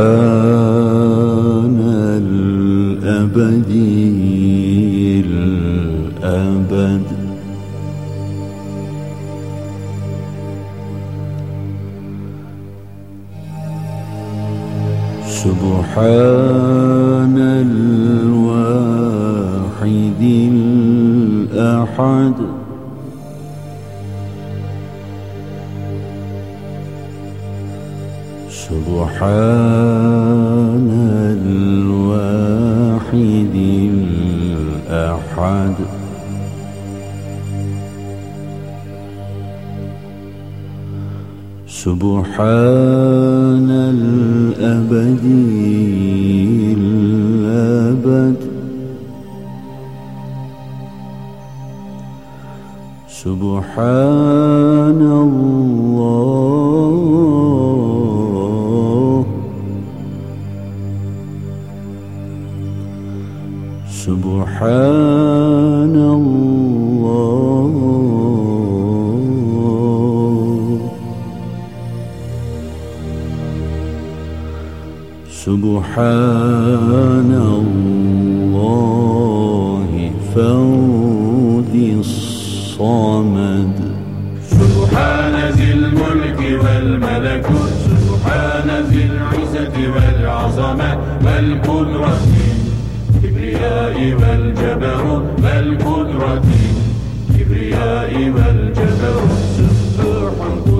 سبحان الأبد الأبد. سبحان الواحد الأحد. سبحان الواحد الأحد. سبحان الأبد الأبد. سبحان الله سبحان الله فوض الصمد. سبحان ذي الملك والملكوت سبحان ذي العزة والعظمة والقدرة كبرياء والجبروت والقدرة كبرياء والجبروت سبح قدوس ربنا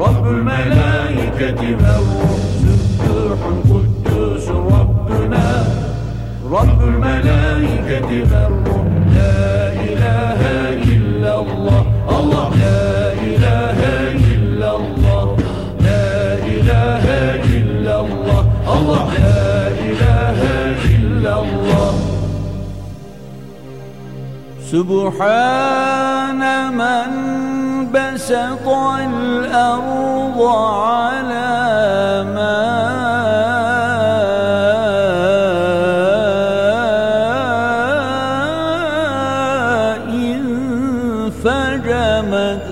رب الملائكة والروح سبح قدوس ربنا. رب الملائكة والروح لا إله إلا الله. الله. لا إله إلا الله. لا إله إلا الله. الله. لا إله إلا الله. سبحان من بسط الأرض على ماء فجمد.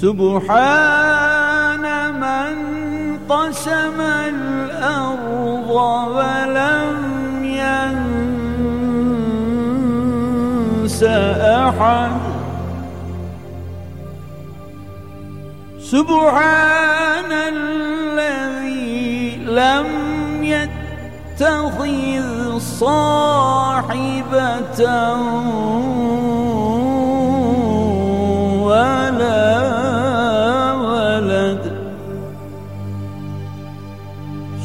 سبحان من قسم الأرض ولم ينس أحد. سبحان الذي لم يتخذ صاحبة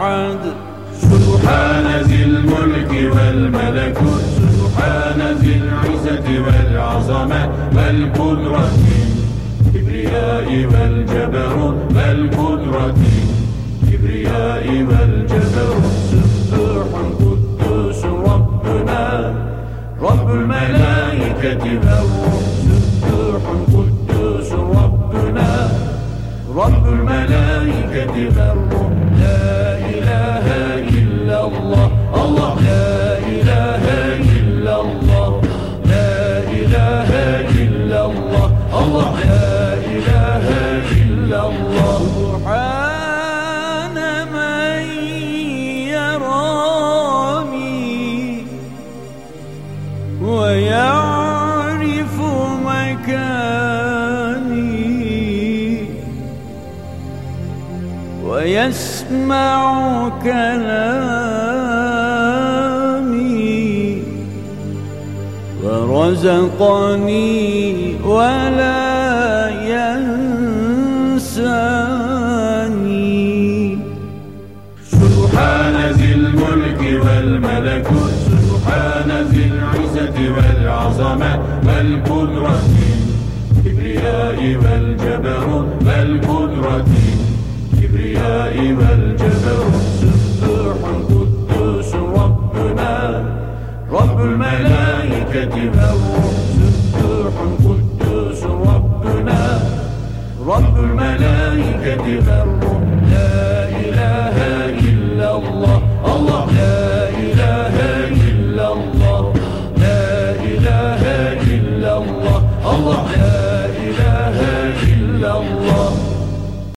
أحد. سبحان ذي الملك والملكوت سبحان ذي العزة والعظمة والقدرة كبرياء والجبروت والقدرة كبرياء والجبروت سبح قدوس ربنا رب الملائكة والروح سبح قدوس ربنا رب الملائكة والروح الله. لا إله إلا الله. لا إله إلا الله. الله. لا إله إلا الله. سبحان من يراني ويعرف مكاني ويسمع كلامي. رزقني ولا ينساني. سبحان ذي الملك والملكوت سبحان ذي العزة والعظمة والقدرة كبرياء والجبروت والقدرة كبرياء والجبروت. الملائكة والروح سبح قدوس ربنا. رب الملائكة والروح لا